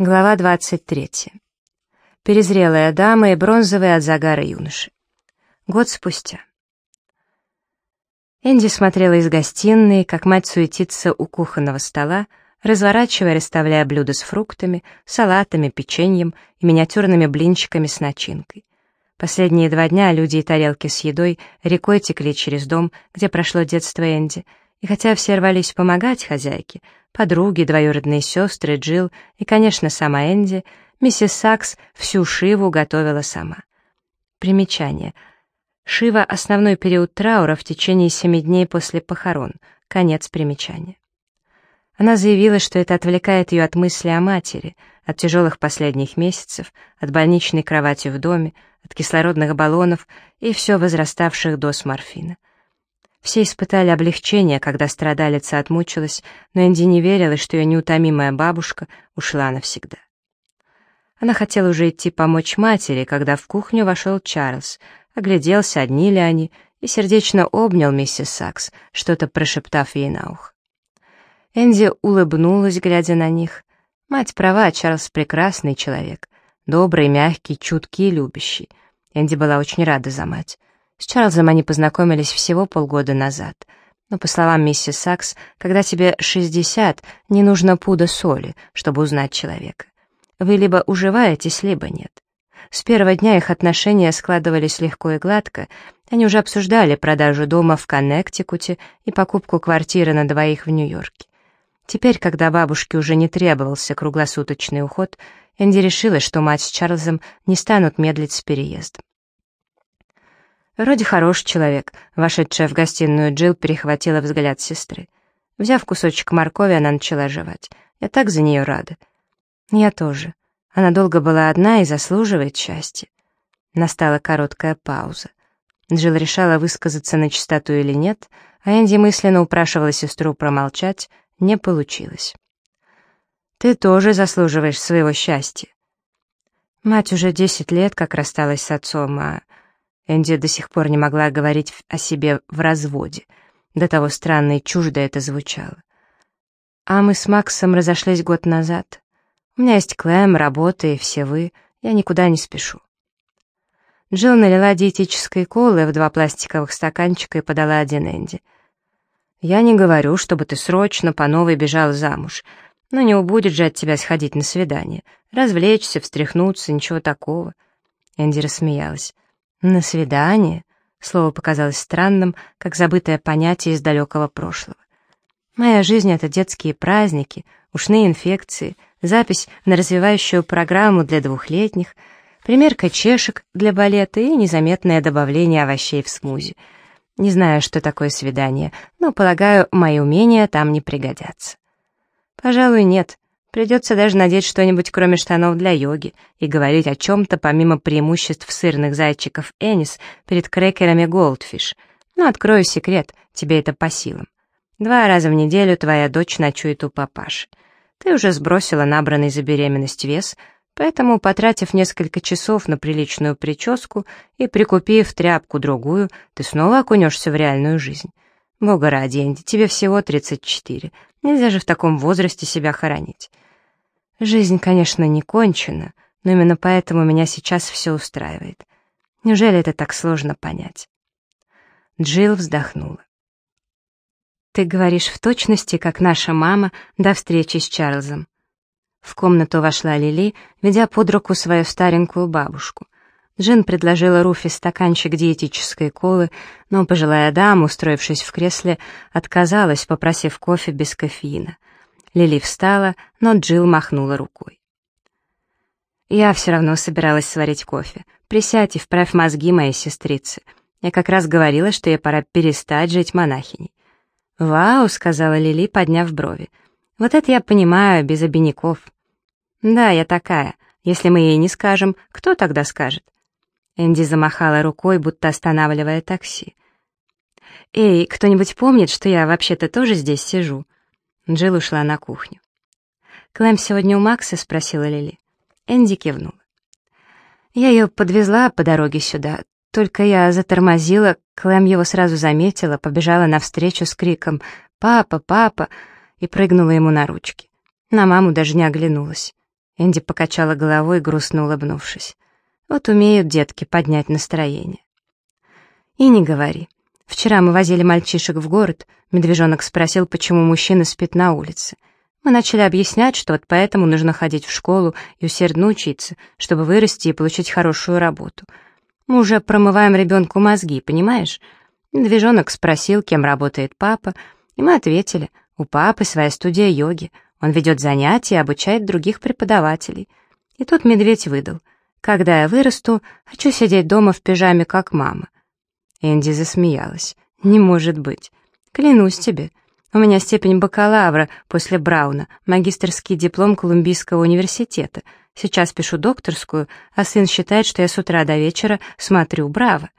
Глава 23. Перезрелая дама и бронзовый от загара юноши. Год спустя. Энди смотрела из гостиной, как мать суетится у кухонного стола, разворачивая и расставляя блюда с фруктами, салатами, печеньем и миниатюрными блинчиками с начинкой. Последние два дня люди и тарелки с едой рекой текли через дом, где прошло детство Энди, и хотя все рвались помогать хозяйке, подруги, двоюродные сестры, Джилл и, конечно, сама Энди, миссис Сакс всю Шиву готовила сама. Примечание. Шива — основной период траура в течение семи дней после похорон. Конец примечания. Она заявила, что это отвлекает ее от мысли о матери, от тяжелых последних месяцев, от больничной кровати в доме, от кислородных баллонов и все возраставших доз морфина. Все испытали облегчение, когда страдалица отмучилась, но Энди не верила, что ее неутомимая бабушка ушла навсегда. Она хотела уже идти помочь матери, когда в кухню вошел Чарльз, огляделся, одни ли они, и сердечно обнял миссис Сакс, что-то прошептав ей на ухо. Энди улыбнулась, глядя на них. Мать права, Чарльз прекрасный человек, добрый, мягкий, чуткий и любящий. Энди была очень рада за мать. С Чарльзом они познакомились всего полгода назад. Но, по словам миссис Сакс, когда тебе 60, не нужно пуда соли, чтобы узнать человека. Вы либо уживаетесь, либо нет. С первого дня их отношения складывались легко и гладко, они уже обсуждали продажу дома в Коннектикуте и покупку квартиры на двоих в Нью-Йорке. Теперь, когда бабушке уже не требовался круглосуточный уход, Энди решила, что мать с Чарльзом не станут медлить с переездом. «Вроде хороший человек», — вошедшая в гостиную Джилл перехватила взгляд сестры. Взяв кусочек моркови, она начала жевать. «Я так за нее рада». «Я тоже. Она долго была одна и заслуживает счастья». Настала короткая пауза. Джилл решала высказаться на чистоту или нет, а Энди мысленно упрашивала сестру промолчать, не получилось. «Ты тоже заслуживаешь своего счастья». Мать уже десять лет как рассталась с отцом, а Энди до сих пор не могла говорить о себе в разводе. До того странно и чуждо это звучало. А мы с Максом разошлись год назад. У меня есть Клэм, работа и все вы. Я никуда не спешу. Джилл налила диетической колы в два пластиковых стаканчика и подала один Энди. «Я не говорю, чтобы ты срочно по новой бежал замуж, но не убудет же от тебя сходить на свидание, развлечься, встряхнуться, ничего такого». Энди рассмеялась. «На свидание?» Слово показалось странным, как забытое понятие из далекого прошлого. «Моя жизнь — это детские праздники, ушные инфекции, запись на развивающую программу для двухлетних, примерка чешек для балета и незаметное добавление овощей в смузи. Не знаю, что такое свидание, но, полагаю, мои умения там не пригодятся». «Пожалуй, нет. Придется даже надеть что-нибудь, кроме штанов для йоги, и говорить о чем-то помимо преимуществ сырных зайчиков Энис перед крекерами Goldfish. Но открою секрет, тебе это по силам. Два раза в неделю твоя дочь ночует у папаши. Ты уже сбросила набранный за беременность вес, поэтому, потратив несколько часов на приличную прическу и прикупив тряпку-другую, ты снова окунешься в реальную жизнь. Бога ради, Энди, тебе всего 34. Нельзя же в таком возрасте себя хоронить. Жизнь, конечно, не кончена, но именно поэтому меня сейчас все устраивает. Неужели это так сложно понять? Джилл вздохнула. «Ты говоришь в точности, как наша мама до встречи с Чарльзом». В комнату вошла Лили, ведя под руку свою старенькую бабушку. Джин предложила Руфи стаканчик диетической колы, но пожилая дама, устроившись в кресле, отказалась, попросив кофе без кофеина. Лили встала, но Джилл махнула рукой. «Я все равно собиралась сварить кофе. Присядь и вправь мозги моей сестрицы. Я как раз говорила, что ей пора перестать жить монахиней». «Вау», — сказала Лили, подняв брови. «Вот это я понимаю, без обиняков». «Да, я такая. Если мы ей не скажем, кто тогда скажет?» Энди замахала рукой, будто останавливая такси. «Эй, кто-нибудь помнит, что я вообще-то тоже здесь сижу?» Джилл ушла на кухню. «Клэм сегодня у Макса?» — спросила Лили. Энди кивнула. «Я ее подвезла по дороге сюда, только я затормозила, Клэм его сразу заметила, побежала навстречу с криком «Папа, папа!» и прыгнула ему на ручки. На маму даже не оглянулась. Энди покачала головой, грустно улыбнувшись. Вот умеют детки поднять настроение. И не говори. Вчера мы возили мальчишек в город, медвежонок спросил, почему мужчина спит на улице. Мы начали объяснять, что вот поэтому нужно ходить в школу и усердно учиться, чтобы вырасти и получить хорошую работу. Мы уже промываем ребенку мозги, понимаешь? Медвежонок спросил, кем работает папа, и мы ответили, у папы своя студия йоги, он ведет занятия и обучает других преподавателей. И тут медведь выдал, когда я вырасту, хочу сидеть дома в пижаме, как мама. Энди засмеялась. «Не может быть. Клянусь тебе. У меня степень бакалавра после Брауна, магистрский диплом Колумбийского университета. Сейчас пишу докторскую, а сын считает, что я с утра до вечера смотрю «Браво».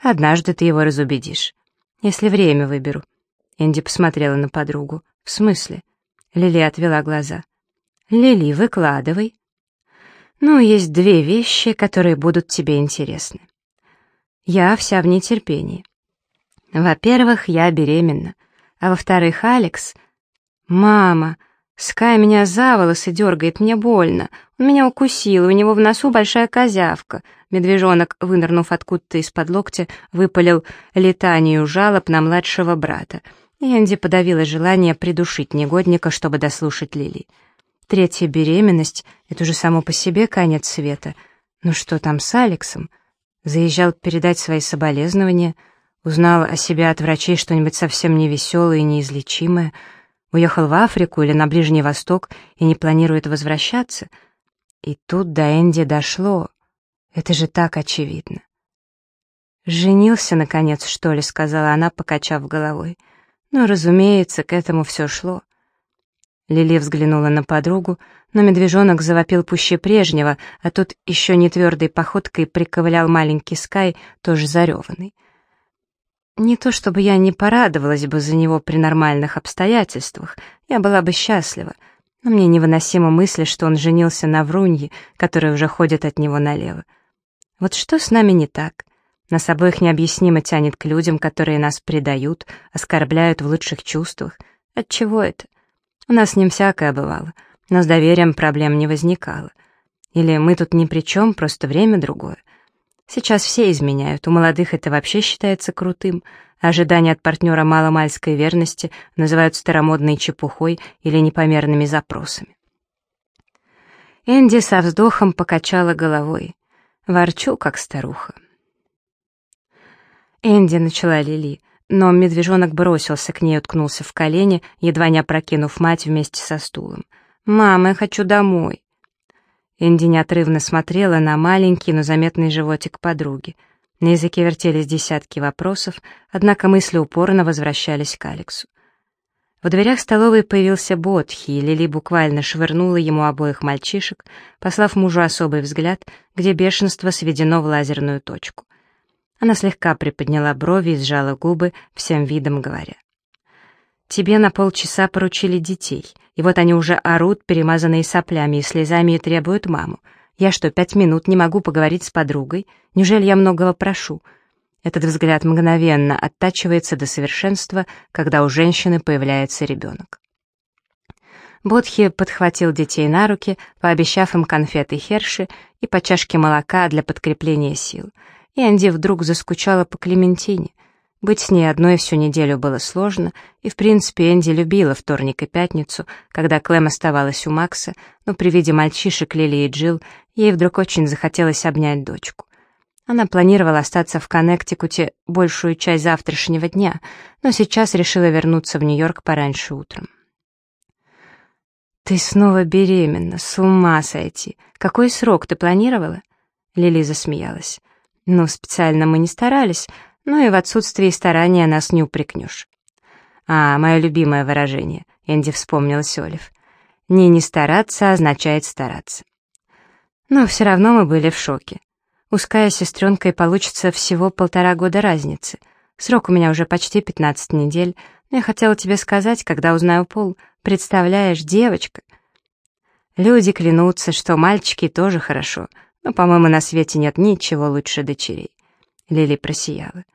Однажды ты его разубедишь. Если время выберу». Энди посмотрела на подругу. «В смысле?» Лили отвела глаза. «Лили, выкладывай». «Ну, есть две вещи, которые будут тебе интересны. Я вся в нетерпении. Во-первых, я беременна. А во-вторых, Алекс... Мама, Скай меня за волосы дергает, мне больно. Он меня укусил, у него в носу большая козявка. Медвежонок, вынырнув откуда-то из-под локтя, выпалил летанию жалоб на младшего брата. Энди подавила желание придушить негодника, чтобы дослушать Лили. Третья беременность — это уже само по себе конец света. Ну что там с Алексом? Заезжал передать свои соболезнования, узнал о себе от врачей что-нибудь совсем невеселое и неизлечимое, уехал в Африку или на Ближний Восток и не планирует возвращаться. И тут до Энди дошло. Это же так очевидно. «Женился, наконец, что ли?» — сказала она, покачав головой. «Ну, разумеется, к этому все шло. Лили взглянула на подругу, но медвежонок завопил пуще прежнего, а тут еще не твердой походкой приковылял маленький Скай, тоже зареванный. Не то чтобы я не порадовалась бы за него при нормальных обстоятельствах, я была бы счастлива, но мне невыносима мысль, что он женился на Врунье, которая уже ходит от него налево. Вот что с нами не так? Нас обоих необъяснимо тянет к людям, которые нас предают, оскорбляют в лучших чувствах. Отчего это? У нас с ним всякое бывало, но с доверием проблем не возникало. Или мы тут ни при чем, просто время другое. Сейчас все изменяют, у молодых это вообще считается крутым, а ожидания от партнера маломальской верности называют старомодной чепухой или непомерными запросами. Энди со вздохом покачала головой. Ворчу, как старуха. Энди начала Лили но медвежонок бросился к ней, уткнулся в колени, едва не опрокинув мать вместе со стулом. «Мама, я хочу домой!» Энди неотрывно смотрела на маленький, но заметный животик подруги. На языке вертелись десятки вопросов, однако мысли упорно возвращались к Алексу. В дверях столовой появился Ботхи, и Лили буквально швырнула ему обоих мальчишек, послав мужу особый взгляд, где бешенство сведено в лазерную точку. Она слегка приподняла брови и сжала губы, всем видом говоря. «Тебе на полчаса поручили детей, и вот они уже орут, перемазанные соплями и слезами, и требуют маму. Я что, пять минут не могу поговорить с подругой? Неужели я многого прошу?» Этот взгляд мгновенно оттачивается до совершенства, когда у женщины появляется ребенок. Бодхи подхватил детей на руки, пообещав им конфеты Херши и по чашке молока для подкрепления сил — и Энди вдруг заскучала по Клементине. Быть с ней одной всю неделю было сложно, и, в принципе, Энди любила вторник и пятницу, когда Клэм оставалась у Макса, но при виде мальчишек Лили и Джилл ей вдруг очень захотелось обнять дочку. Она планировала остаться в Коннектикуте большую часть завтрашнего дня, но сейчас решила вернуться в Нью-Йорк пораньше утром. «Ты снова беременна, с ума сойти! Какой срок ты планировала?» Лили засмеялась. Ну, специально мы не старались, но и в отсутствии старания нас не упрекнешь. А, мое любимое выражение, Энди вспомнила Олив. Не не стараться означает стараться. Но все равно мы были в шоке. У Ская с сестренкой получится всего полтора года разницы. Срок у меня уже почти 15 недель, но я хотела тебе сказать, когда узнаю пол. Представляешь, девочка. Люди клянутся, что мальчики тоже хорошо — но, по-моему, на свете нет ничего лучше дочерей. Лили просияла.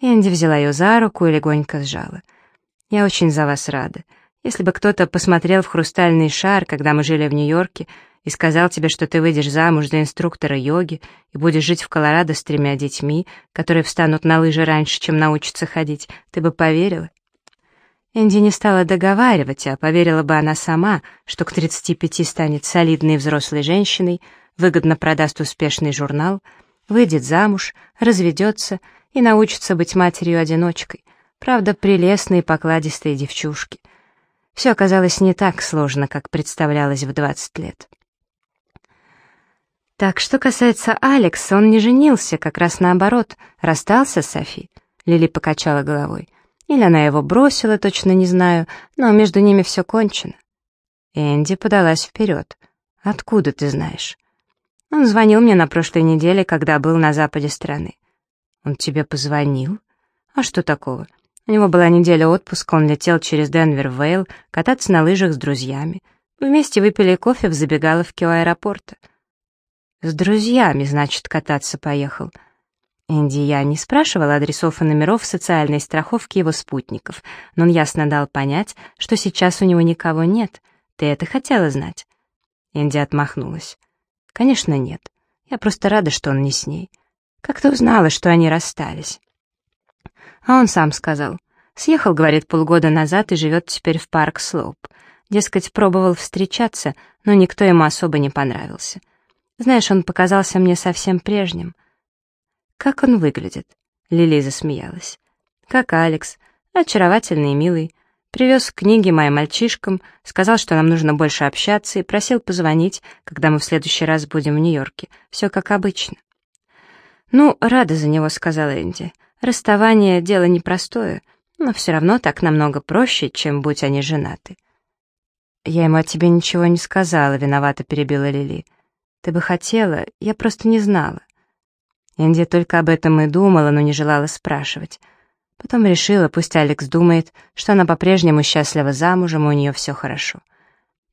Энди взяла ее за руку и легонько сжала. «Я очень за вас рада. Если бы кто-то посмотрел в хрустальный шар, когда мы жили в Нью-Йорке, и сказал тебе, что ты выйдешь замуж за инструктора йоги и будешь жить в Колорадо с тремя детьми, которые встанут на лыжи раньше, чем научатся ходить, ты бы поверила? Энди не стала договаривать, а поверила бы она сама, что к 35 станет солидной взрослой женщиной, выгодно продаст успешный журнал, выйдет замуж, разведется и научится быть матерью-одиночкой, правда, прелестной и покладистой девчушки. Все оказалось не так сложно, как представлялось в 20 лет. Так, что касается Алекса, он не женился, как раз наоборот, расстался с Софи. Лили покачала головой. Или она его бросила, точно не знаю, но между ними все кончено. Энди подалась вперед. «Откуда ты знаешь?» Он звонил мне на прошлой неделе, когда был на западе страны. «Он тебе позвонил?» «А что такого?» У него была неделя отпуска, он летел через Денвер Вейл кататься на лыжах с друзьями. Вместе выпили кофе в забегаловке у аэропорта. «С друзьями, значит, кататься поехал». Энди я не спрашивала адресов и номеров социальной страховки его спутников, но он ясно дал понять, что сейчас у него никого нет. Ты это хотела знать?» Энди отмахнулась. «Конечно, нет. Я просто рада, что он не с ней. Как ты узнала, что они расстались?» А он сам сказал. Съехал, говорит, полгода назад и живет теперь в парк Слоуп. Дескать, пробовал встречаться, но никто ему особо не понравился. Знаешь, он показался мне совсем прежним. Как он выглядит? Лили засмеялась. Как Алекс, очаровательный и милый. Привез книги моим мальчишкам, сказал, что нам нужно больше общаться, и просил позвонить, когда мы в следующий раз будем в Нью-Йорке. Все как обычно. «Ну, рада за него», — сказала Энди. «Расставание — дело непростое, но все равно так намного проще, чем будь они женаты». «Я ему о тебе ничего не сказала», — виновато перебила Лили. Ты бы хотела, я просто не знала. Энди только об этом и думала, но не желала спрашивать. Потом решила, пусть Алекс думает, что она по-прежнему счастлива замужем, и у нее все хорошо.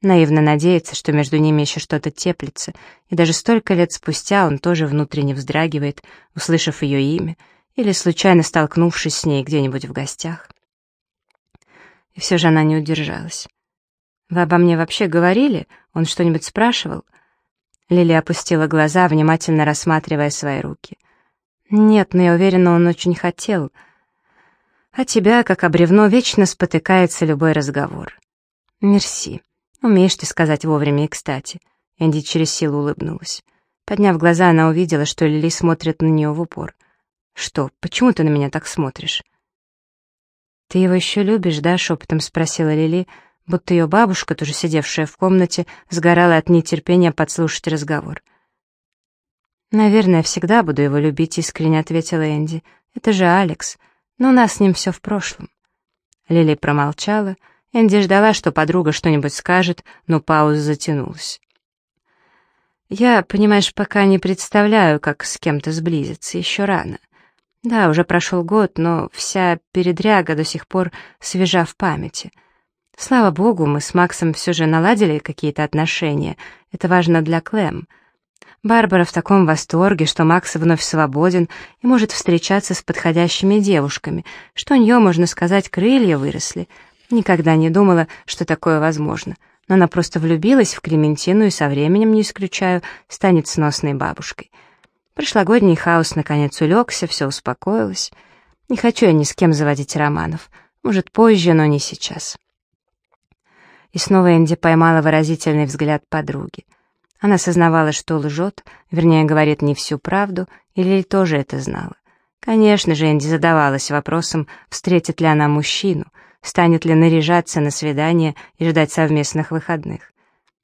Наивно надеется, что между ними еще что-то теплится, и даже столько лет спустя он тоже внутренне вздрагивает, услышав ее имя, или случайно столкнувшись с ней где-нибудь в гостях. И все же она не удержалась. «Вы обо мне вообще говорили? Он что-нибудь спрашивал?» Лили опустила глаза, внимательно рассматривая свои руки. «Нет, но я уверена, он очень хотел. А тебя, как обревно, вечно спотыкается любой разговор. Мерси. Умеешь ты сказать вовремя и кстати». Энди через силу улыбнулась. Подняв глаза, она увидела, что Лили смотрит на нее в упор. «Что, почему ты на меня так смотришь?» «Ты его еще любишь, да?» — шепотом спросила Лили, будто ее бабушка, тоже сидевшая в комнате, сгорала от нетерпения подслушать разговор. «Наверное, всегда буду его любить», — искренне ответила Энди. «Это же Алекс, но у нас с ним все в прошлом». Лили промолчала. Энди ждала, что подруга что-нибудь скажет, но пауза затянулась. «Я, понимаешь, пока не представляю, как с кем-то сблизиться, еще рано. Да, уже прошел год, но вся передряга до сих пор свежа в памяти». Слава богу, мы с Максом все же наладили какие-то отношения. Это важно для Клэм. Барбара в таком восторге, что Макс вновь свободен и может встречаться с подходящими девушками, что у нее, можно сказать, крылья выросли. Никогда не думала, что такое возможно. Но она просто влюбилась в Клементину и со временем, не исключаю, станет сносной бабушкой. Прошлогодний хаос наконец улегся, все успокоилось. Не хочу я ни с кем заводить романов. Может, позже, но не сейчас. И снова Энди поймала выразительный взгляд подруги. Она сознавала, что лжет, вернее, говорит не всю правду, или тоже это знала. Конечно же, Энди задавалась вопросом, встретит ли она мужчину, станет ли наряжаться на свидание и ждать совместных выходных.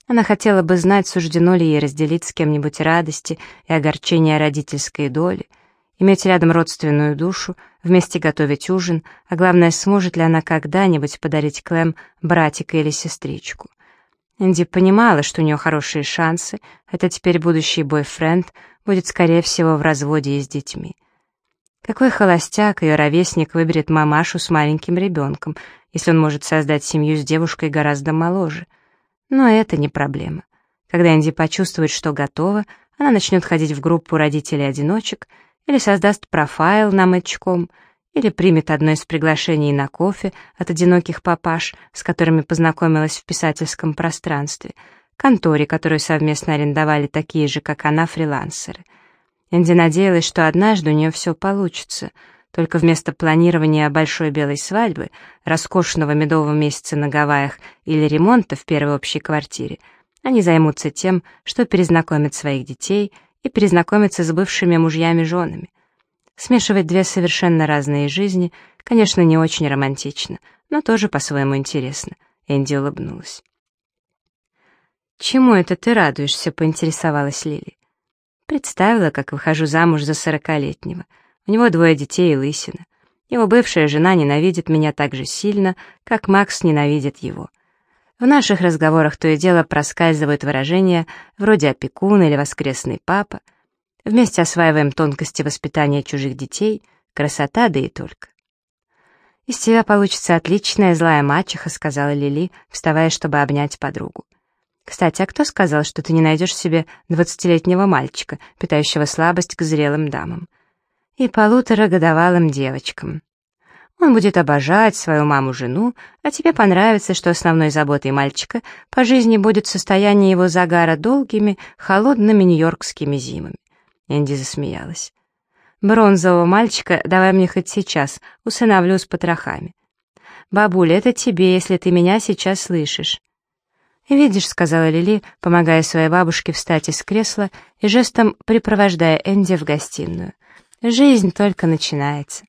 Она хотела бы знать, суждено ли ей разделить с кем-нибудь радости и огорчения родительской доли, иметь рядом родственную душу, вместе готовить ужин, а главное, сможет ли она когда-нибудь подарить Клэм братика или сестричку. Энди понимала, что у нее хорошие шансы, это теперь будущий бойфренд будет, скорее всего, в разводе и с детьми. Какой холостяк ее ровесник выберет мамашу с маленьким ребенком, если он может создать семью с девушкой гораздо моложе? Но это не проблема. Когда Энди почувствует, что готова, она начнет ходить в группу родителей-одиночек — или создаст профайл на мэтчком, или примет одно из приглашений на кофе от одиноких папаш, с которыми познакомилась в писательском пространстве, конторе, которую совместно арендовали такие же, как она, фрилансеры. Энди надеялась, что однажды у нее все получится, только вместо планирования большой белой свадьбы, роскошного медового месяца на Гавайях или ремонта в первой общей квартире, они займутся тем, что перезнакомят своих детей и перезнакомятся с бывшими мужьями-женами. Смешивать две совершенно разные жизни, конечно, не очень романтично, но тоже по-своему интересно. Энди улыбнулась. «Чему это ты радуешься?» — поинтересовалась Лили. Представила, как выхожу замуж за сорокалетнего. У него двое детей и лысина. Его бывшая жена ненавидит меня так же сильно, как Макс ненавидит его. В наших разговорах то и дело проскальзывают выражения вроде «опекун» или «воскресный папа», Вместе осваиваем тонкости воспитания чужих детей, красота, да и только. «Из тебя получится отличная злая мачеха», — сказала Лили, вставая, чтобы обнять подругу. «Кстати, а кто сказал, что ты не найдешь себе двадцатилетнего мальчика, питающего слабость к зрелым дамам? И полуторагодовалым девочкам. Он будет обожать свою маму-жену, а тебе понравится, что основной заботой мальчика по жизни будет состояние его загара долгими, холодными нью-йоркскими зимами. Энди засмеялась. «Бронзового мальчика давай мне хоть сейчас, усыновлю с потрохами». «Бабуля, это тебе, если ты меня сейчас слышишь». «Видишь», — сказала Лили, помогая своей бабушке встать из кресла и жестом припровождая Энди в гостиную. «Жизнь только начинается».